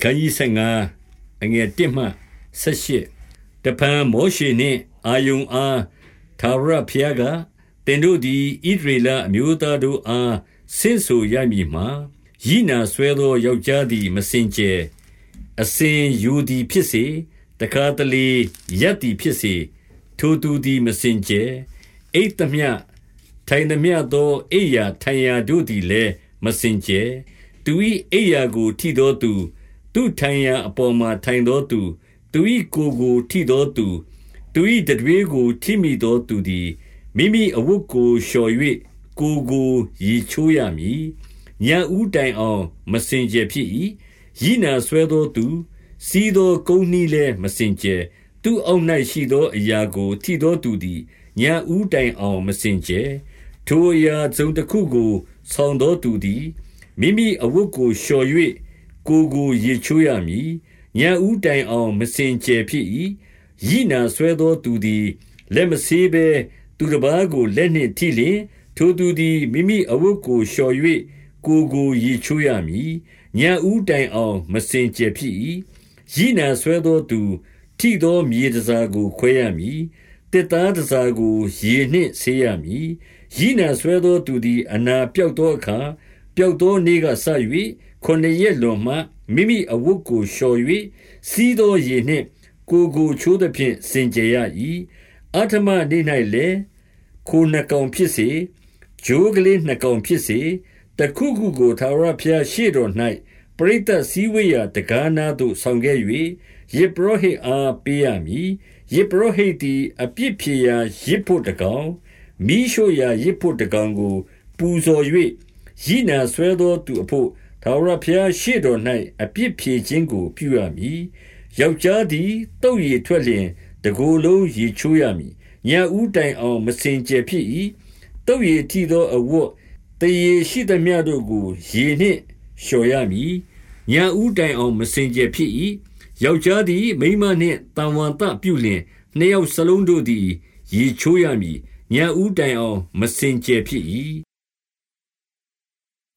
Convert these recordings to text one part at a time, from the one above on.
ခန်းကြီး15အငယ်1မှ18တပံမောရှေနှင့်အာယုန်အားသာရဖျားကတင်တို့သည်ဣဒရေလအမျိုးသားတို့အားဆင့်ဆိုရမည်မှာယိနာဆွဲသောယောက်ျားသည်မစင်ကြယ်အစဉ်ယူသည်ဖြစ်စေတခါတလေရက်သည်ဖြစ်စေထိုသူသည်မစင်ကြယ်အိတ်သမျှထိုင်သမျှသောအိယာထိုင်ရာတို့သည်လည်းမစင်ကြယ်သူ၏အိယာကိုထိသောသူ သူထိုင်ရာအပေါ်မှာထိုင်သောသူသူ၏ကိုယ်ကိုထိသောသူသူ၏တတွေးကိုထိမိသောသူသည်မိမိအဝတ်ကိုလျှော်၍ကိုယ်ကိုရီချိုးရမည်ညဥတိုင်အောင်မစင်ကြယ်ဖြစ်၏ရည်နာဆွဲသောသူစီးသောကုန်းနှီးလည်းမစင်ကြယ်သူအောက်၌ရှိသောအရာကိုထိသောသူသည်ညဥတိုင်အောင်မစင်ကြယ်ထိုအရာသုံးတစ်ခုကိုဆောင်သောသူသည်မိမိအဝတ်ကိုလျှော်၍ ကိုယ်ကိုရေချိုးရမည်ညဥတိုင်အောင်မစင်ကြယ်ဖြစ်၏ရည်နာဆွဲသောသူသည်လက်မဆေးဘဲသူတစ်ပါးကိုလက်နှင့်ထိလျင်ထိုသူသည်မိမိအဝတ်ကိုလျှော်၍ကိုယ်ကိုရေချိုးရမည်ညဥတိုင်အောင်မစင်ကြယ်ဖြစ်၏ရည်နာဆွဲသောသူထိသောမြေတစားကိုခွဲရမည်တစ်သားတစားကိုရေနှင့်ဆေးရမည်ရည်နာဆွဲသောသူသည်အနာပြောက်သောအခါပျောက်သောနေ့ကစ၍ ခုနှစ်ရက်လွန်မှမိမိအဝတ်ကိုလျှော်၍စီးသောရေနှင့်ကိုယ်ကိုချိုးသဖြင့်စင်ကြယ်ရ၏အထမနေ့၌လည်းခိုနှကောင်ဖြစ်စေဂျိုးကလေးနှကောင်ဖြစ်စေတခုခုကိုသာရဖျားရှေ့တော်၌ပရိသတ်စည်းဝေးရာတကားနာသို့ဆောင်ခဲ့၍ယေဘရဟိအားပေးရမည်ယေဘရဟိသည်အပြစ်ဖြေရာရစ်ဖို့တကောင်မိရှုရာရစ်ဖို့တကောင်ကို ပူဇော်၍ရည်နာဆွဲသောသူအဖို့ ထာဝရဘုရားရှေ့တော်၌အပြစ်ဖြေခြင်းကို ပြုရမည်ယောက်ျားသည်တုတ်ရည်ထွက်လျင်တကိုယ်လုံးရည်ချိုးရမည်ညဥတိုင်အောင်မစင်ကြယ်ဖြစ်၏တုတ်ရည်ထိသောအဝတ်တရေရှိသမျှတို့ကိုရေနှင့်လျှော်ရမည်ညဥတိုင်အောင်မစင်ကြယ်ဖြစ်၏ယောက်ျားသည်မိန်းမနှင့်တန်ဝါတပြုလျင်နှစ်ယောက်စလုံးတို့သည်ရေချိုးရမည်ညဥတိုင်အောင်မစင်ကြယ်ဖြစ်၏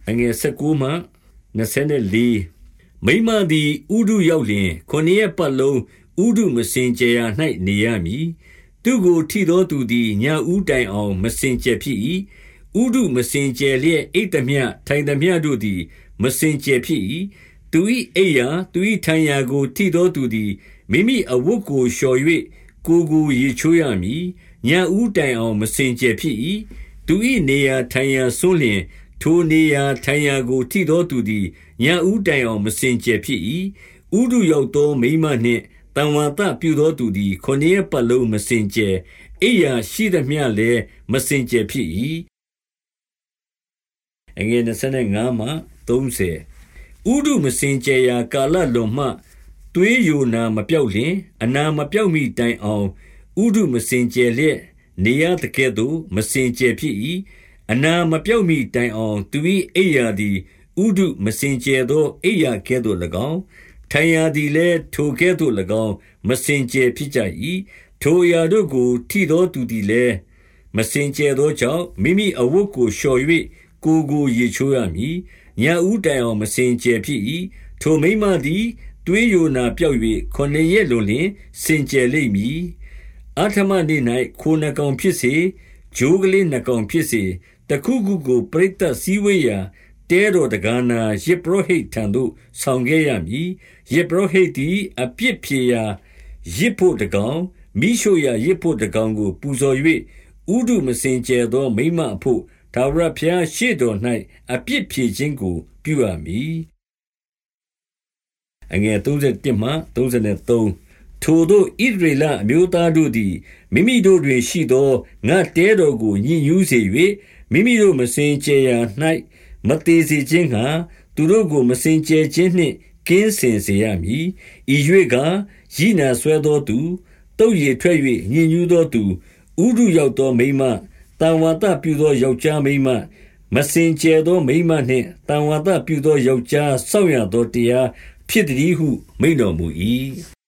အငယ်19မှ 24မိမသည်ဥဒုရောက်လျင်ခொနည်းပတ်လုံးဥဒုမစင်ကြယ်ရာ၌နေရမည်သူကိုထိသောသူသည်ညဥတိုင်အောင်မစင်ကြယ်ဖြစ်၏ဥဒုမစင်ကြယ်လျက်အိတ်သမျှထိုင်သမျှတို့သည် မစင်ကြယ်ဖြစ်၏သူ၏အိယာသူ၏ထိုင်ရာကို ထိသောသူသည်မိမိအဝတ်ကိုလျှော်၍ကိုယ်ကိုရေချိုးရမည်ညဥတိုင်အောင်မစင်ကြယ်ဖြစ်၏သူ၏နေရာထိုင်ရာဆွလျင် ထိုနေရာထိုင်ရာကိုထိသောသူသည်ညဦးတိုင်အောင်မစင်ကြယ်ဖြစ်၏ဥဒုရောက်သောမိမနှင့်တံဝါတပြုသောသူသည်ခொနည်းပတ်လုံးမစင်ကြယ်အိယာရှိသည်မျှလည်းမစင်ကြယ်ဖြစ်၏အငယ်25မှ30ဥဒုမစင်ကြယ်ရာကာလလွန်မှသွေးယိုနာမပြောက်လျင်အနာမပြောက်မီတိုင်အောင်ဥဒုမစင်ကြယ်လျက်နေရတကဲ့သို့မစင်ကြယ်ဖြစ်၏ အနာမပြောက်မီတိုင်အောင် သူ၏အိယာသည် ဥဒုမစင်ကြယ်သော အိယာကဲ့သို့၎င်း ထိုင်ရာသည်လည်း ထိုကဲ့သို့၎င်း မစင်ကြယ်ဖြစ်ကြ၏ထိုအရာတို့ကို ထိသောသူသည်လည်း မစင်ကြယ်သောကြောင့် မိမိအဝတ်ကိုလျှော်၍ကိုယ်ကို ရေချိုးရမည်ညဥတိုင်အောင် မစင်ကြယ်ဖြစ်၏ထိုမိမသည်တွေးယိုနာပြောက်၍ခொနှစ်ရက်လွန်လျင် စင်ကြယ်လိမ့်မည်အထမနေ့၌ခိုနှကောင်ဖြစ်စေ ဂျိုးကလေးနှကောင်ဖြစ်စေတခုခုကိုပရိသတ်စည်းဝေးရာတဲတော်တကားနာယေဘရဟိတ်ထံသို့ဆောင်ခဲ့ရမည်ယေဘရဟိတ်သည်အပြစ်ဖြေရာရစ်ဖို့တကောင်မိရှုရာရစ်ဖို့တကောင်ကို ပူဇော်၍ဥဒုမစင်ကြဲသောမိမအဖို့ဒါဝရဖျားရှေ့တော်၌အပြစ်ဖြေခြင်းကို ပြုရမည်အငယ်31မှ33 ထိုတို့ဣဒရေလအမျိုးသားတို့သည် မိမိတို့တွင်ရှိသော ငါတဲတော်ကိုညှဉ်းညူးစေ၍မိမိတို့မစင်ကြယ်ရာ၌မသေးစေခြင်းငှါ သူတို့ကို မစင်ကြယ်ခြင်းနှင့် ကင်းစင်စေရမည်ဤ၍ကရည်နာဆွဲသောသူတုတ်ရည်ထွက်၍ညင်ညူးသောသူဥဒုရောက်သောမိမတန်ဝါတပြုသော ယောက်ျားမိမမစင်ကြယ်သော မိမနှင့်တန်ဝါတပြုသော ယောက်ျားစောင့်ရသောတရား ဖြစ်သည်ဟု မိန်တော်မူ၏